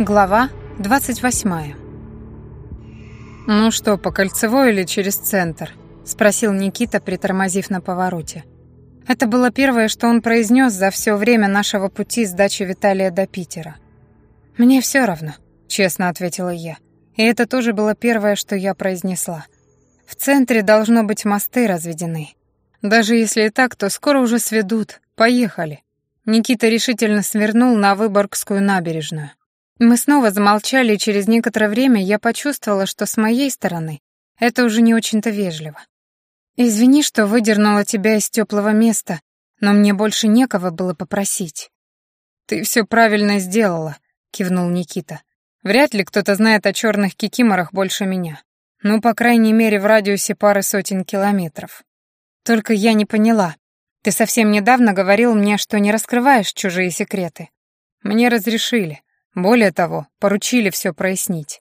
Глава 28. «Ну что, по кольцевой или через центр?» — спросил Никита, притормозив на повороте. Это было первое, что он произнес за все время нашего пути с дачи Виталия до Питера. «Мне все равно», — честно ответила я. И это тоже было первое, что я произнесла. В центре должно быть мосты разведены. Даже если и так, то скоро уже сведут. Поехали. Никита решительно свернул на Выборгскую набережную. Мы снова замолчали, и через некоторое время я почувствовала, что с моей стороны это уже не очень-то вежливо. «Извини, что выдернула тебя из теплого места, но мне больше некого было попросить». «Ты все правильно сделала», — кивнул Никита. «Вряд ли кто-то знает о черных кикиморах больше меня. Ну, по крайней мере, в радиусе пары сотен километров. Только я не поняла. Ты совсем недавно говорил мне, что не раскрываешь чужие секреты. Мне разрешили. Более того, поручили все прояснить.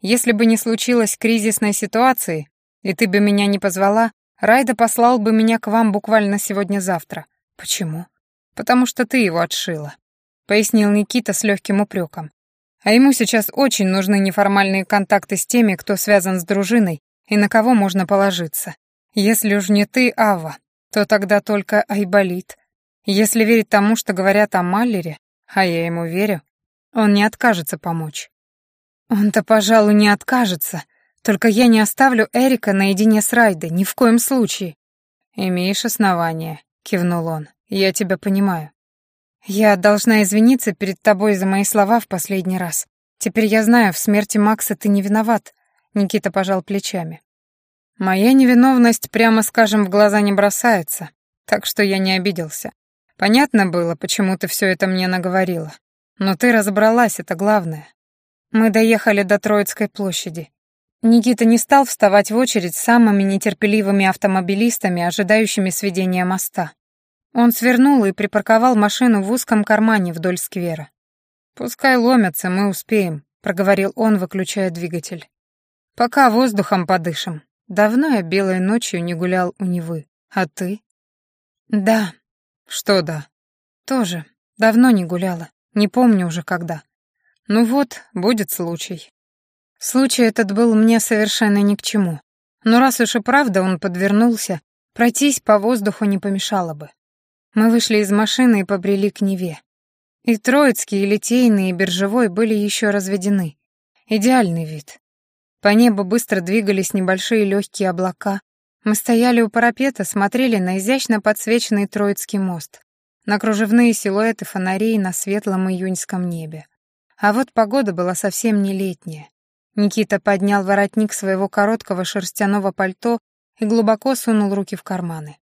Если бы не случилось кризисной ситуации, и ты бы меня не позвала, Райда послал бы меня к вам буквально сегодня-завтра. Почему? Потому что ты его отшила, пояснил Никита с легким упреком. А ему сейчас очень нужны неформальные контакты с теми, кто связан с дружиной и на кого можно положиться. Если уж не ты, Ава, то тогда только Айболит. Если верить тому, что говорят о Маллере, а я ему верю, он не откажется помочь. Он-то, пожалуй, не откажется. Только я не оставлю Эрика наедине с Райдой, ни в коем случае. Имеешь основания, кивнул он. Я тебя понимаю. Я должна извиниться перед тобой за мои слова в последний раз. Теперь я знаю, в смерти Макса ты не виноват. Никита пожал плечами. Моя невиновность, прямо скажем, в глаза не бросается, так что я не обиделся. Понятно было, почему ты все это мне наговорила. Но ты разобралась, это главное. Мы доехали до Троицкой площади. Никита не стал вставать в очередь с самыми нетерпеливыми автомобилистами, ожидающими сведения моста. Он свернул и припарковал машину в узком кармане вдоль сквера. «Пускай ломятся, мы успеем», — проговорил он, выключая двигатель. «Пока воздухом подышим. Давно я белой ночью не гулял у Невы. А ты?» «Да». «Что да?» «Тоже. Давно не гуляла. Не помню уже когда. Ну вот, будет случай. Случай этот был мне совершенно ни к чему. Но раз уж и правда он подвернулся, пройтись по воздуху не помешало бы. Мы вышли из машины и побрели к Неве. И Троицкий, и Литейный, и Биржевой были еще разведены. Идеальный вид. По небу быстро двигались небольшие легкие облака. Мы стояли у парапета, смотрели на изящно подсвеченный Троицкий мост на кружевные силуэты фонарей на светлом июньском небе. А вот погода была совсем не летняя. Никита поднял воротник своего короткого шерстяного пальто и глубоко сунул руки в карманы.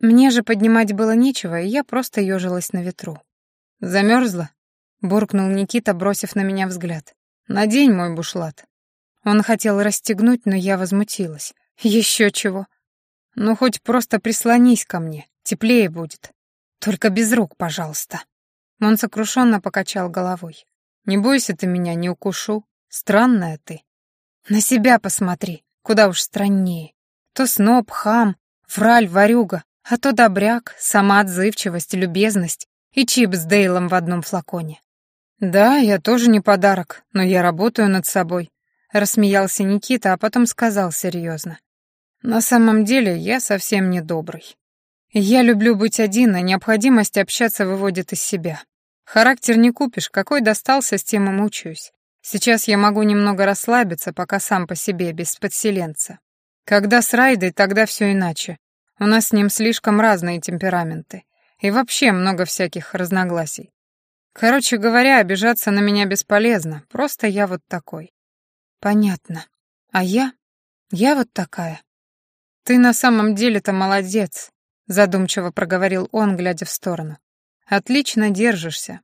Мне же поднимать было нечего, и я просто ежилась на ветру. «Замерзла?» — буркнул Никита, бросив на меня взгляд. «Надень мой бушлат». Он хотел расстегнуть, но я возмутилась. «Еще чего?» «Ну, хоть просто прислонись ко мне, теплее будет». Только без рук, пожалуйста. Он сокрушенно покачал головой. Не бойся ты меня, не укушу. Странная ты. На себя посмотри, куда уж страннее. То сноб, хам, враль, ворюга, а то добряк, сама отзывчивость, любезность и чип с Дейлом в одном флаконе. «Да, я тоже не подарок, но я работаю над собой», — рассмеялся Никита, а потом сказал серьезно. «На самом деле я совсем не добрый. Я люблю быть один, а необходимость общаться выводит из себя. Характер не купишь, какой достался, с тем и мучаюсь. Сейчас я могу немного расслабиться, пока сам по себе, без подселенца. Когда с Райдой, тогда все иначе. У нас с ним слишком разные темпераменты. И вообще много всяких разногласий. Короче говоря, обижаться на меня бесполезно, просто я вот такой. Понятно. А я? Я вот такая. Ты на самом деле-то молодец, задумчиво проговорил он, глядя в сторону. Отлично держишься.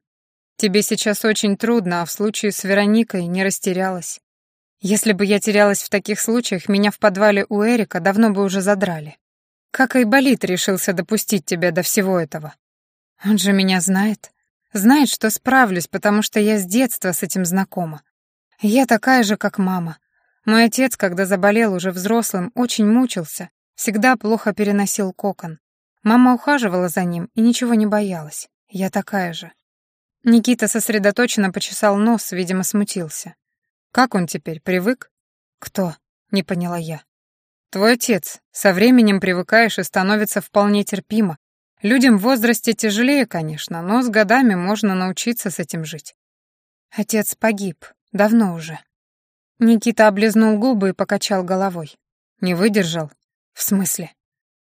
Тебе сейчас очень трудно, а в случае с Вероникой не растерялась. Если бы я терялась в таких случаях, меня в подвале у Эрика давно бы уже задрали. Как Айболит решился допустить тебя до всего этого? Он же меня знает. Знает, что справлюсь, потому что я с детства с этим знакома. Я такая же, как мама. Мой отец, когда заболел уже взрослым, очень мучился, всегда плохо переносил кокон. Мама ухаживала за ним и ничего не боялась. Я такая же. Никита сосредоточенно почесал нос, видимо, смутился. «Как он теперь, привык?» «Кто?» — не поняла я. «Твой отец. Со временем привыкаешь и становится вполне терпимо. Людям в возрасте тяжелее, конечно, но с годами можно научиться с этим жить». «Отец погиб. Давно уже». Никита облизнул губы и покачал головой. «Не выдержал?» «В смысле?»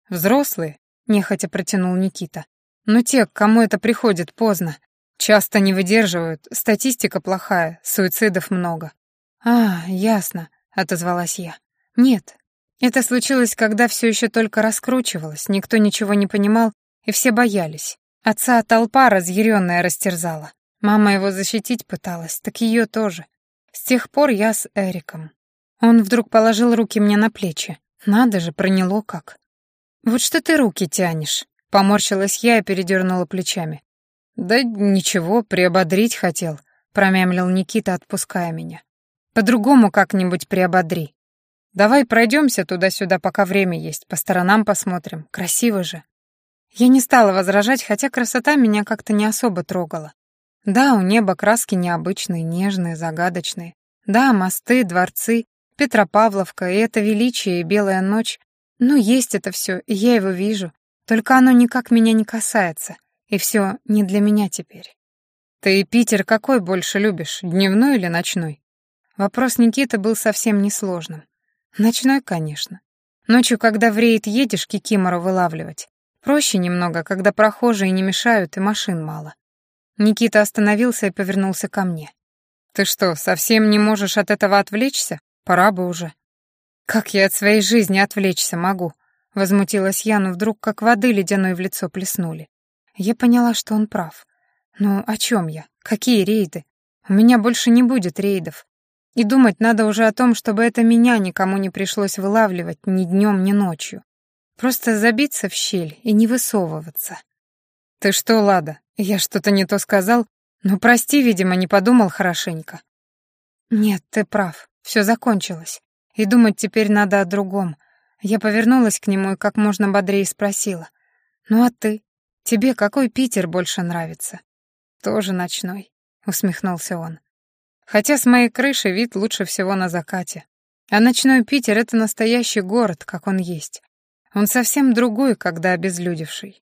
«Взрослые?» — нехотя протянул Никита. «Но те, к кому это приходит поздно, часто не выдерживают, статистика плохая, суицидов много». «А, ясно», — отозвалась я. «Нет, это случилось, когда все еще только раскручивалось, никто ничего не понимал, и все боялись. Отца толпа разъяренная растерзала. Мама его защитить пыталась, так ее тоже. С тех пор я с Эриком. Он вдруг положил руки мне на плечи. Надо же, проняло как. «Вот что ты руки тянешь?» Поморщилась я и передернула плечами. «Да ничего, приободрить хотел», — промямлил Никита, отпуская меня. «По-другому как-нибудь приободри. Давай пройдемся туда-сюда, пока время есть, по сторонам посмотрим. Красиво же». Я не стала возражать, хотя красота меня как-то не особо трогала. Да, у неба краски необычные, нежные, загадочные. Да, мосты, дворцы, Петропавловка, и это величие, и белая ночь. Ну, есть это все, и я его вижу. Только оно никак меня не касается, и все не для меня теперь. Ты Питер какой больше любишь, дневной или ночной? Вопрос Никиты был совсем несложным. Ночной, конечно. Ночью, когда в рейд едешь кикимору вылавливать. Проще немного, когда прохожие не мешают и машин мало. Никита остановился и повернулся ко мне. «Ты что, совсем не можешь от этого отвлечься? Пора бы уже». «Как я от своей жизни отвлечься могу?» Возмутилась я, но вдруг как воды ледяной в лицо плеснули. Я поняла, что он прав. «Ну, о чем я? Какие рейды? У меня больше не будет рейдов. И думать надо уже о том, чтобы это меня никому не пришлось вылавливать ни днем, ни ночью. Просто забиться в щель и не высовываться. «Ты что, Лада, я что-то не то сказал? Ну, прости, видимо, не подумал хорошенько». «Нет, ты прав, все закончилось. И думать теперь надо о другом». Я повернулась к нему и как можно бодрее спросила. «Ну а ты? Тебе какой Питер больше нравится?» «Тоже ночной», — усмехнулся он. Хотя с моей крыши вид лучше всего на закате. А ночной Питер — это настоящий город, как он есть. Он совсем другой, когда обезлюдевший.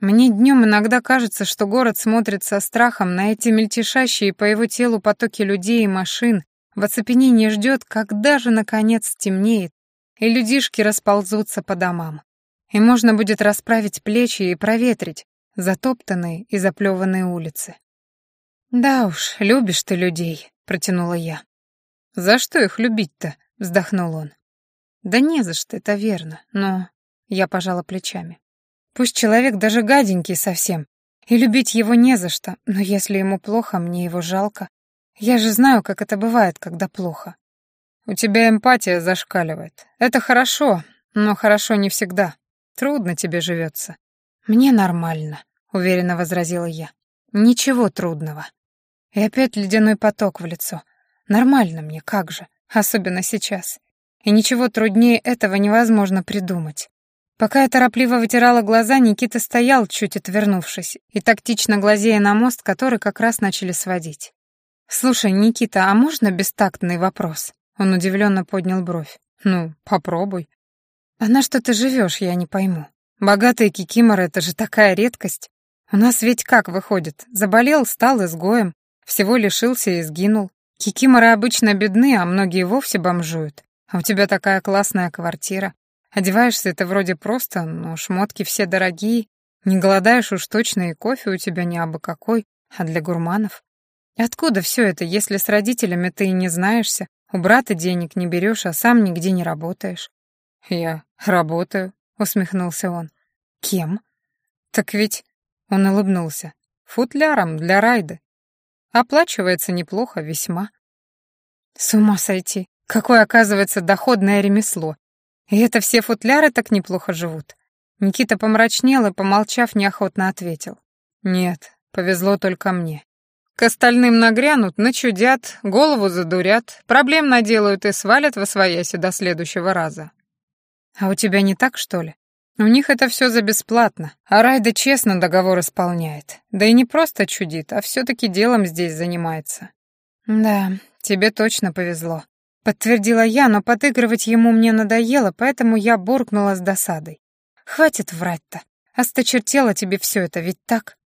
Мне днем иногда кажется, что город смотрит со страхом на эти мельтешащие по его телу потоки людей и машин, в оцепенении ждет, когда же, наконец, стемнеет, и людишки расползутся по домам. И можно будет расправить плечи и проветрить затоптанные и заплеванные улицы. «Да уж, любишь ты людей», — протянула я. «За что их любить-то?» — вздохнул он. «Да не за что, это верно, но...» Я пожала плечами. «Пусть человек даже гаденький совсем, и любить его не за что, но если ему плохо, мне его жалко. Я же знаю, как это бывает, когда плохо. У тебя эмпатия зашкаливает. Это хорошо, но хорошо не всегда. Трудно тебе живется. Мне нормально, уверенно возразила я. Ничего трудного. И опять ледяной поток в лицо. Нормально мне, как же, особенно сейчас. И ничего труднее этого невозможно придумать. Пока я торопливо вытирала глаза, Никита стоял, чуть отвернувшись, и тактично глазея на мост, который как раз начали сводить. «Слушай, Никита, а можно бестактный вопрос?» Он удивленно поднял бровь. «Ну, попробуй». «А на что ты живешь, я не пойму. Богатые кикиморы — это же такая редкость. У нас ведь как выходит? Заболел, стал изгоем. Всего лишился и сгинул. Кикиморы обычно бедны, а многие вовсе бомжуют. А у тебя такая классная квартира. Одеваешься ты вроде просто, но шмотки все дорогие. Не голодаешь уж точно, и кофе у тебя не абы какой, а для гурманов. Откуда все это, если с родителями ты и не знаешься, у брата денег не берешь, а сам нигде не работаешь? Я работаю, усмехнулся он. Кем? Так ведь... Он улыбнулся. Футляром для райды. Оплачивается неплохо, весьма. С ума сойти. Какое, оказывается, доходное ремесло. И это все футляры так неплохо живут. Никита помрачнел и, помолчав, неохотно ответил. Нет, повезло только мне. К остальным нагрянут, начудят, голову задурят, проблем наделают и свалят во свояси до следующего раза. А у тебя не так, что ли? У них это все за бесплатно, а Райда честно договор исполняет. Да и не просто чудит, а все-таки делом здесь занимается. Да, тебе точно повезло. Подтвердила я, но подыгрывать ему мне надоело, поэтому я буркнула с досадой. Хватит врать-то. Осточертело тебе все это, ведь так?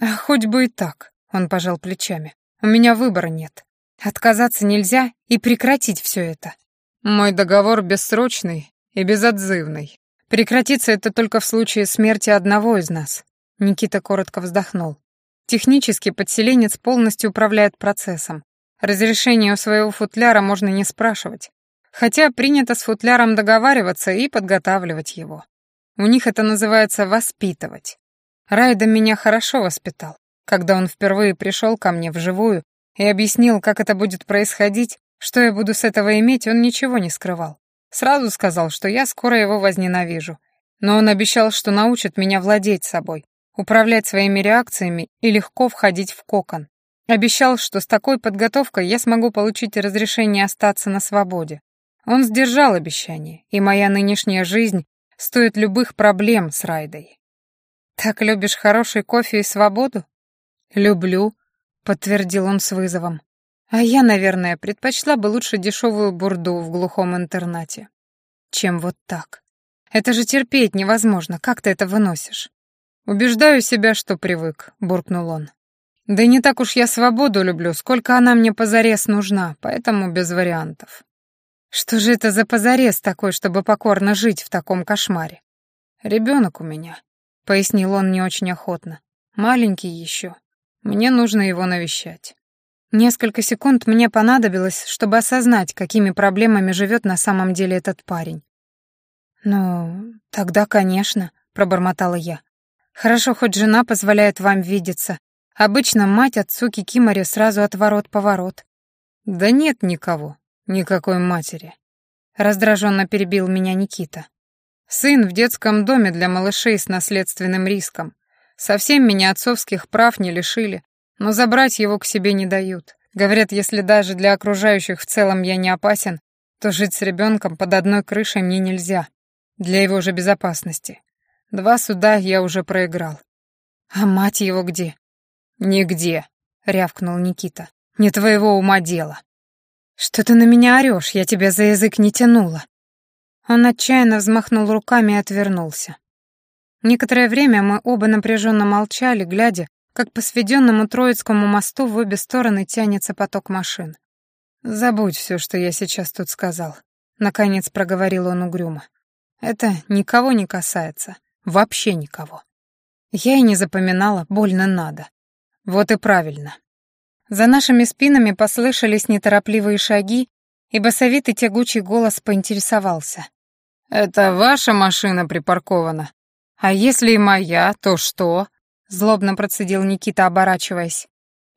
А хоть бы и так, он пожал плечами. У меня выбора нет. Отказаться нельзя и прекратить все это. Мой договор бессрочный и безотзывный. Прекратится это только в случае смерти одного из нас. Никита коротко вздохнул. Технически подселенец полностью управляет процессом. Разрешение у своего футляра можно не спрашивать. Хотя принято с футляром договариваться и подготавливать его. У них это называется воспитывать. Райда меня хорошо воспитал. Когда он впервые пришел ко мне вживую и объяснил, как это будет происходить, что я буду с этого иметь, он ничего не скрывал. Сразу сказал, что я скоро его возненавижу. Но он обещал, что научит меня владеть собой, управлять своими реакциями и легко входить в кокон. Обещал, что с такой подготовкой я смогу получить разрешение остаться на свободе. Он сдержал обещание, и моя нынешняя жизнь стоит любых проблем с Райдой. «Так любишь хороший кофе и свободу?» «Люблю», — подтвердил он с вызовом. А я, наверное, предпочла бы лучше дешевую бурду в глухом интернате, чем вот так. Это же терпеть невозможно, как ты это выносишь? Убеждаю себя, что привык, буркнул он. Да не так уж я свободу люблю, сколько она мне позарез нужна, поэтому без вариантов. Что же это за позарез такой, чтобы покорно жить в таком кошмаре? Ребенок у меня, пояснил он не очень охотно. Маленький еще. Мне нужно его навещать. Несколько секунд мне понадобилось, чтобы осознать, какими проблемами живет на самом деле этот парень. «Ну, тогда, конечно», — пробормотала я. «Хорошо, хоть жена позволяет вам видеться. Обычно мать отцу Кикиморе сразу отворот-поворот». «Да нет никого, никакой матери», — раздраженно перебил меня Никита. «Сын в детском доме для малышей с наследственным риском. Совсем меня отцовских прав не лишили, но забрать его к себе не дают. Говорят, если даже для окружающих в целом я не опасен, то жить с ребенком под одной крышей мне нельзя. Для его же безопасности. Два суда я уже проиграл. А мать его где? Нигде, рявкнул Никита. Не твоего ума дело. Что ты на меня орешь? Я тебя за язык не тянула. Он отчаянно взмахнул руками и отвернулся. Некоторое время мы оба напряженно молчали, глядя, как по сведенному Троицкому мосту в обе стороны тянется поток машин. «Забудь все, что я сейчас тут сказал», — наконец проговорил он угрюмо. «Это никого не касается. Вообще никого. Я и не запоминала, больно надо. Вот и правильно». За нашими спинами послышались неторопливые шаги, и басовитый тягучий голос поинтересовался. «Это ваша машина припаркована? А если и моя, то что?» Злобно процедил Никита, оборачиваясь.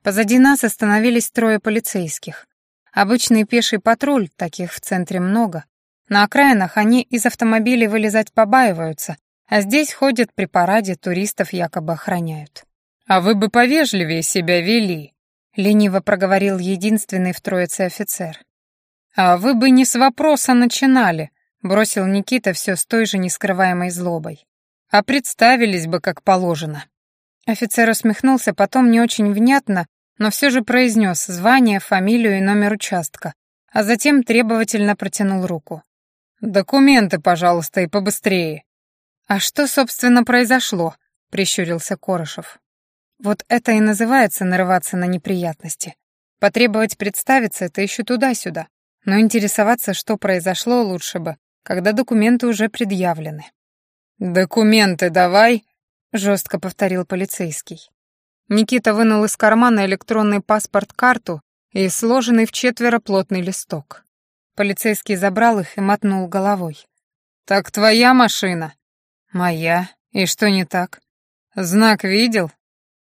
Позади нас остановились трое полицейских. Обычный пеший патруль, таких в центре много. На окраинах они из автомобилей вылезать побаиваются, а здесь ходят при параде, туристов якобы охраняют. «А вы бы повежливее себя вели», — лениво проговорил единственный в троице офицер. «А вы бы не с вопроса начинали», — бросил Никита все с той же нескрываемой злобой. «А представились бы как положено». Офицер усмехнулся, потом не очень внятно, но все же произнес звание, фамилию и номер участка, а затем требовательно протянул руку. «Документы, пожалуйста, и побыстрее». «А что, собственно, произошло?» — прищурился Корошев. «Вот это и называется нарываться на неприятности. Потребовать представиться — это еще туда-сюда, но интересоваться, что произошло, лучше бы, когда документы уже предъявлены». «Документы давай», — жестко повторил полицейский. Никита вынул из кармана электронный паспорт-карту и сложенный в четверо плотный листок. Полицейский забрал их и мотнул головой. «Так твоя машина?» «Моя. И что не так?» «Знак видел?»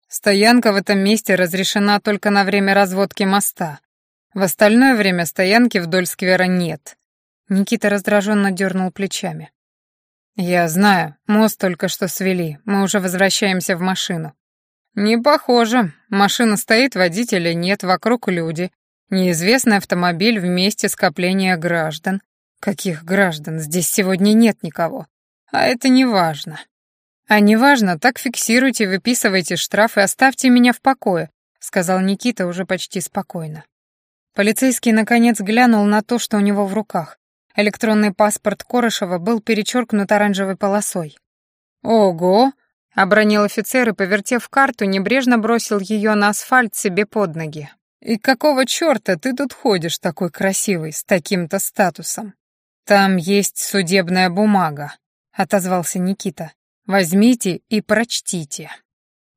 «Стоянка в этом месте разрешена только на время разводки моста. В остальное время стоянки вдоль сквера нет». Никита раздраженно дернул плечами. «Я знаю, мост только что свели, мы уже возвращаемся в машину». «Не похоже. Машина стоит, водителя нет, вокруг люди. Неизвестный автомобиль в месте скопления граждан». «Каких граждан? Здесь сегодня нет никого». А это не важно. А не важно, так фиксируйте, выписывайте штраф и оставьте меня в покое, сказал Никита уже почти спокойно. Полицейский наконец глянул на то, что у него в руках. Электронный паспорт Корышева был перечеркнут оранжевой полосой. «Ого!» — обронил офицер и, повертев карту, небрежно бросил ее на асфальт себе под ноги. «И какого черта ты тут ходишь такой красивый, с таким-то статусом?» «Там есть судебная бумага», — отозвался Никита. «Возьмите и прочтите».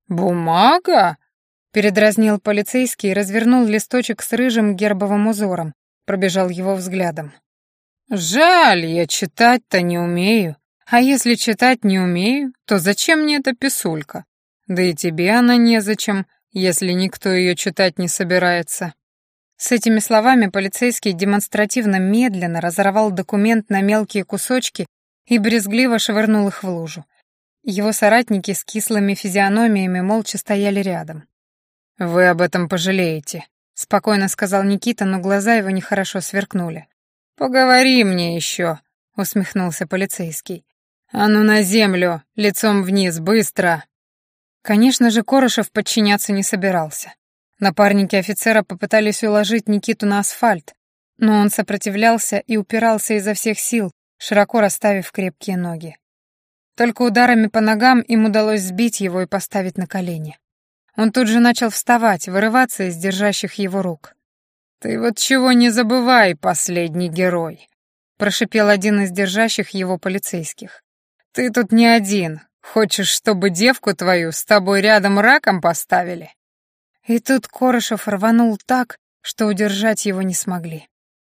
«Бумага?» — передразнил полицейский и развернул листочек с рыжим гербовым узором, пробежал его взглядом. «Жаль, я читать-то не умею. А если читать не умею, то зачем мне эта писулька? Да и тебе она незачем, если никто ее читать не собирается». С этими словами полицейский демонстративно медленно разорвал документ на мелкие кусочки и брезгливо швырнул их в лужу. Его соратники с кислыми физиономиями молча стояли рядом. «Вы об этом пожалеете», — спокойно сказал Никита, но глаза его нехорошо сверкнули. «Поговори мне еще», — усмехнулся полицейский. «А ну на землю, лицом вниз, быстро!» Конечно же, Корошев подчиняться не собирался. Напарники офицера попытались уложить Никиту на асфальт, но он сопротивлялся и упирался изо всех сил, широко расставив крепкие ноги. Только ударами по ногам им удалось сбить его и поставить на колени. Он тут же начал вставать, вырываться из держащих его рук. «Ты вот чего не забывай, последний герой», — прошипел один из держащих его полицейских. «Ты тут не один. Хочешь, чтобы девку твою с тобой рядом раком поставили?» И тут Корошев рванул так, что удержать его не смогли.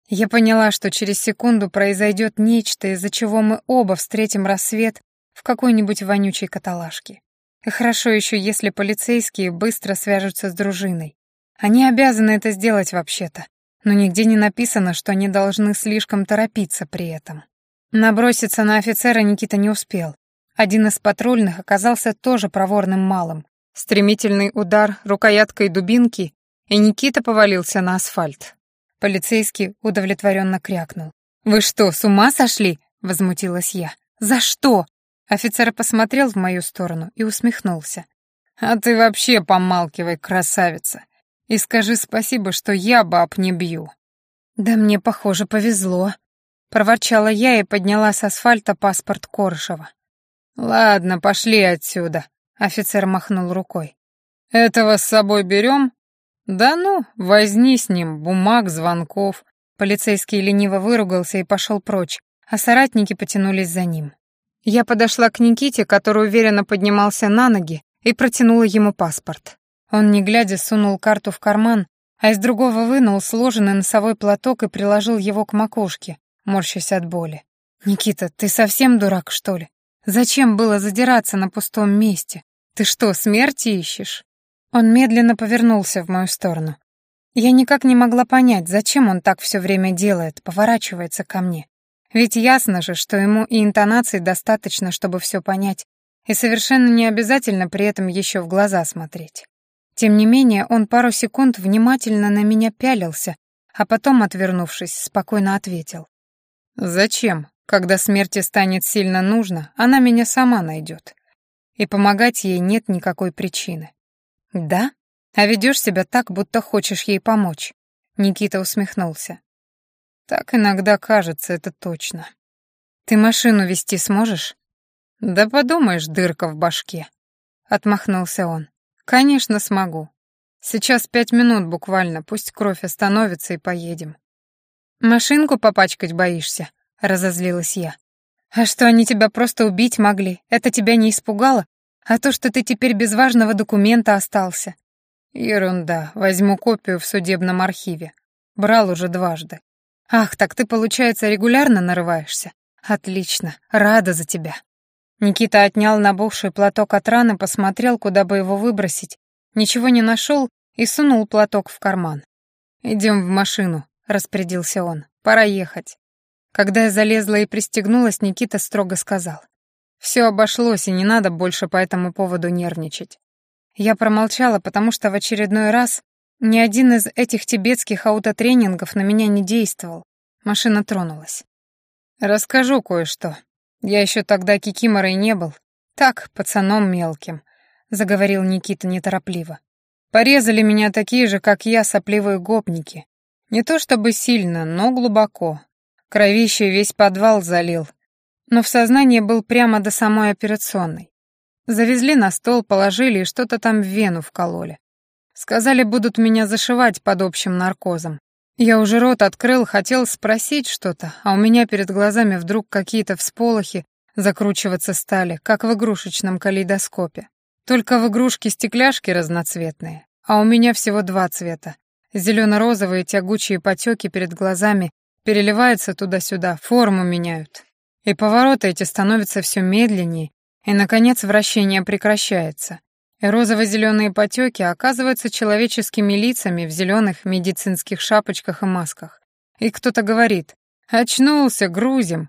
Я поняла, что через секунду произойдет нечто, из-за чего мы оба встретим рассвет в какой-нибудь вонючей каталажке. И хорошо еще, если полицейские быстро свяжутся с дружиной. Они обязаны это сделать вообще-то, но нигде не написано, что они должны слишком торопиться при этом. Наброситься на офицера Никита не успел. Один из патрульных оказался тоже проворным малым. Стремительный удар рукояткой дубинки, и Никита повалился на асфальт. Полицейский удовлетворенно крякнул. «Вы что, с ума сошли?» — возмутилась я. «За что?» Офицер посмотрел в мою сторону и усмехнулся. «А ты вообще помалкивай, красавица. И скажи спасибо, что я баб не бью». «Да мне, похоже, повезло», — проворчала я и подняла с асфальта паспорт Коршева. «Ладно, пошли отсюда», — офицер махнул рукой. «Этого с собой берем?» «Да ну, возни с ним, бумаг, звонков». Полицейский лениво выругался и пошел прочь, а соратники потянулись за ним. Я подошла к Никите, который уверенно поднимался на ноги, и протянула ему паспорт. Он, не глядя, сунул карту в карман, а из другого вынул сложенный носовой платок и приложил его к макушке, морщась от боли. «Никита, ты совсем дурак, что ли? Зачем было задираться на пустом месте? Ты что, смерти ищешь?» Он медленно повернулся в мою сторону. Я никак не могла понять, зачем он так все время делает, поворачивается ко мне. Ведь ясно же, что ему и интонаций достаточно, чтобы все понять, и совершенно не обязательно при этом еще в глаза смотреть. Тем не менее, он пару секунд внимательно на меня пялился, а потом, отвернувшись, спокойно ответил. «Зачем? Когда смерти станет сильно нужно, она меня сама найдет. И помогать ей нет никакой причины». «Да? А ведешь себя так, будто хочешь ей помочь», — Никита усмехнулся. «Так иногда кажется, это точно. Ты машину вести сможешь?» «Да подумаешь, дырка в башке», — отмахнулся он. «Конечно смогу. Сейчас пять минут буквально, пусть кровь остановится и поедем». «Машинку попачкать боишься?» — разозлилась я. «А что, они тебя просто убить могли? Это тебя не испугало? А то, что ты теперь без важного документа остался?» «Ерунда. Возьму копию в судебном архиве. Брал уже дважды». «Ах, так ты, получается, регулярно нарываешься? Отлично. Рада за тебя». Никита отнял набухший платок от раны, посмотрел, куда бы его выбросить, ничего не нашел и сунул платок в карман. «Идем в машину», — распорядился он. «Пора ехать». Когда я залезла и пристегнулась, Никита строго сказал. «Все обошлось, и не надо больше по этому поводу нервничать». Я промолчала, потому что в очередной раз ни один из этих тибетских аутотренингов на меня не действовал. Машина тронулась. «Расскажу кое-что», Я еще тогда кикиморой не был. Так, пацаном мелким», — заговорил Никита неторопливо. «Порезали меня такие же, как я, сопливые гопники. Не то чтобы сильно, но глубоко. Кровище весь подвал залил. Но в сознании был прямо до самой операционной. Завезли на стол, положили и что-то там в вену вкололи. Сказали, будут меня зашивать под общим наркозом. Я уже рот открыл, хотел спросить что-то, а у меня перед глазами вдруг какие-то всполохи закручиваться стали, как в игрушечном калейдоскопе. Только в игрушке стекляшки разноцветные, а у меня всего два цвета. Зелено-розовые тягучие потеки перед глазами переливаются туда-сюда, форму меняют. И повороты эти становятся все медленнее, и, наконец, вращение прекращается. Розово-зеленые потеки оказываются человеческими лицами в зеленых медицинских шапочках и масках. И кто-то говорит «Очнулся, грузим!»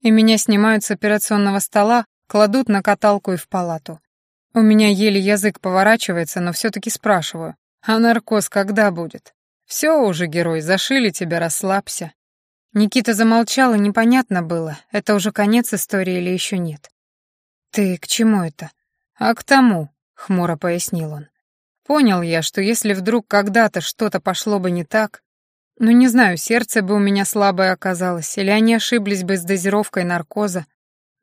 И меня снимают с операционного стола, кладут на каталку и в палату. У меня еле язык поворачивается, но все-таки спрашиваю, а наркоз когда будет? Все уже, герой, зашили тебя, расслабься. Никита замолчал, и непонятно было, это уже конец истории или еще нет. «Ты к чему это?» «А к тому», — хмуро пояснил он. «Понял я, что если вдруг когда-то что-то пошло бы не так, ну не знаю, сердце бы у меня слабое оказалось, или они ошиблись бы с дозировкой наркоза,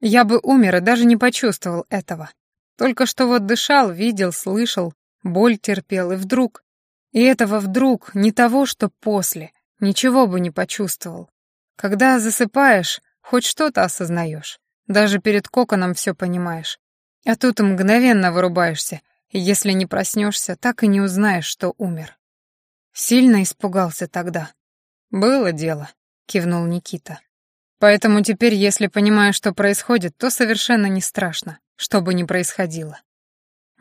я бы умер и даже не почувствовал этого. Только что вот дышал, видел, слышал, боль терпел, и вдруг... И этого вдруг, не того, что после, ничего бы не почувствовал. Когда засыпаешь, хоть что-то осознаешь. Даже перед коконом все понимаешь. А тут мгновенно вырубаешься, и если не проснешься, так и не узнаешь, что умер. Сильно испугался тогда. «Было дело», — кивнул Никита. «Поэтому теперь, если понимаешь, что происходит, то совершенно не страшно, что бы ни происходило».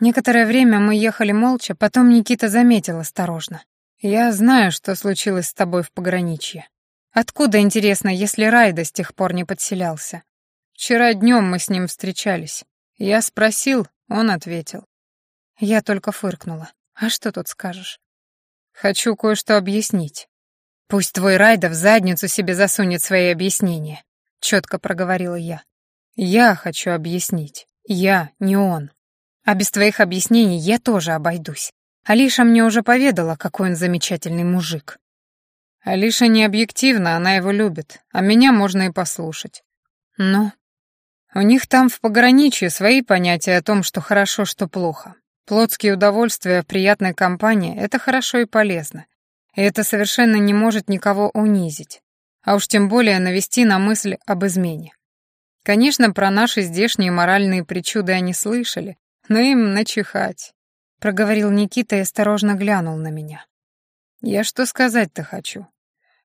Некоторое время мы ехали молча, потом Никита заметил осторожно. «Я знаю, что случилось с тобой в пограничье. Откуда, интересно, если Райда с тех пор не подселялся? Вчера днем мы с ним встречались. Я спросил, он ответил. Я только фыркнула. А что тут скажешь? Хочу кое-что объяснить. Пусть твой Райда в задницу себе засунет свои объяснения, четко проговорила я. Я хочу объяснить. Я, не он. А без твоих объяснений я тоже обойдусь. Алиша мне уже поведала, какой он замечательный мужик. Алиша не объективна, она его любит, а меня можно и послушать. Ну, у них там в пограничье свои понятия о том, что хорошо, что плохо. Плотские удовольствия в приятной компании — это хорошо и полезно. И это совершенно не может никого унизить. А уж тем более навести на мысль об измене. Конечно, про наши здешние моральные причуды они слышали, но им начихать. Проговорил Никита и осторожно глянул на меня. Я что сказать-то хочу?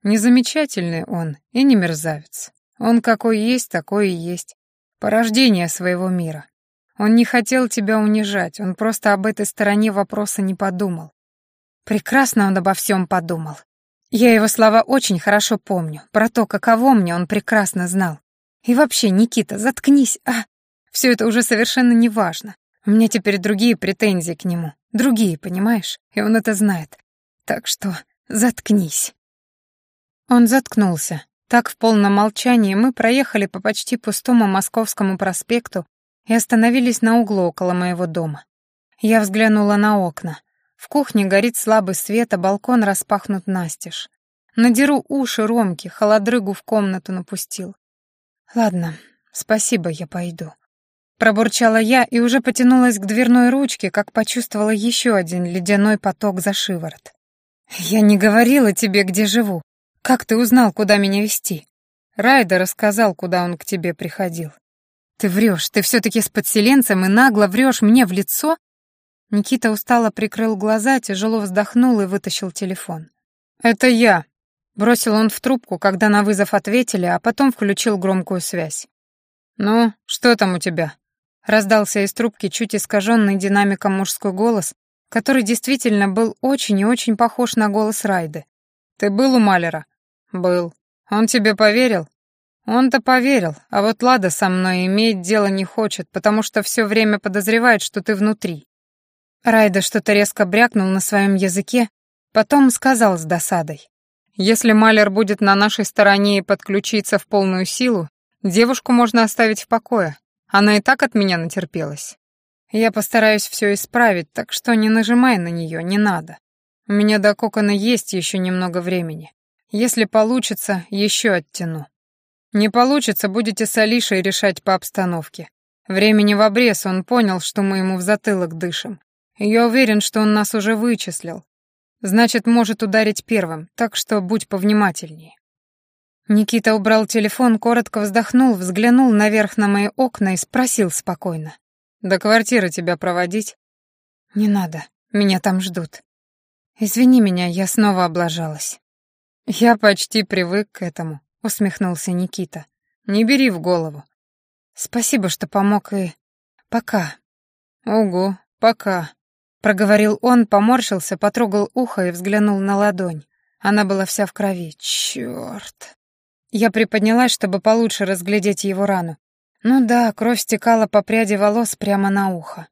Незамечательный он и не мерзавец. Он какой есть, такой и есть порождение своего мира. Он не хотел тебя унижать, он просто об этой стороне вопроса не подумал. Прекрасно он обо всем подумал. Я его слова очень хорошо помню, про то, каково мне он прекрасно знал. И вообще, Никита, заткнись, а? Все это уже совершенно не важно. У меня теперь другие претензии к нему. Другие, понимаешь? И он это знает. Так что заткнись. Он заткнулся, так в полном молчании мы проехали по почти пустому Московскому проспекту и остановились на углу около моего дома. Я взглянула на окна. В кухне горит слабый свет, а балкон распахнут настежь. Надеру уши Ромки, холодрыгу в комнату напустил. Ладно, спасибо, я пойду. Пробурчала я и уже потянулась к дверной ручке, как почувствовала еще один ледяной поток за шиворот. «Я не говорила тебе, где живу», «Как ты узнал, куда меня вести?» Райда рассказал, куда он к тебе приходил. «Ты врешь, ты все-таки с подселенцем и нагло врешь мне в лицо?» Никита устало прикрыл глаза, тяжело вздохнул и вытащил телефон. «Это я», — бросил он в трубку, когда на вызов ответили, а потом включил громкую связь. «Ну, что там у тебя?» Раздался из трубки чуть искаженный динамиком мужской голос, который действительно был очень и очень похож на голос Райды. «Ты был у Малера?» «Был. Он тебе поверил?» «Он-то поверил, а вот Лада со мной иметь дело не хочет, потому что все время подозревает, что ты внутри». Райда что-то резко брякнул на своем языке, потом сказал с досадой. «Если Малер будет на нашей стороне и подключиться в полную силу, Девушку можно оставить в покое. Она и так от меня натерпелась. Я постараюсь все исправить, так что не нажимай на нее, не надо. У меня до кокона есть еще немного времени. Если получится, еще оттяну. Не получится, будете с Алишей решать по обстановке. Времени в обрез, он понял, что мы ему в затылок дышим. Я уверен, что он нас уже вычислил. Значит, может ударить первым, так что будь повнимательнее. Никита убрал телефон, коротко вздохнул, взглянул наверх на мои окна и спросил спокойно. «До квартиры тебя проводить?» «Не надо, меня там ждут. Извини меня, я снова облажалась». «Я почти привык к этому», — усмехнулся Никита. «Не бери в голову». «Спасибо, что помог и... пока». «Ого, пока», — проговорил он, поморщился, потрогал ухо и взглянул на ладонь. Она была вся в крови. Чёрт. Я приподнялась, чтобы получше разглядеть его рану. Ну да, кровь стекала по пряди волос прямо на ухо.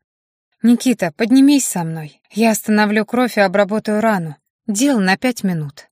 «Никита, поднимись со мной. Я остановлю кровь и обработаю рану. Дел на пять минут».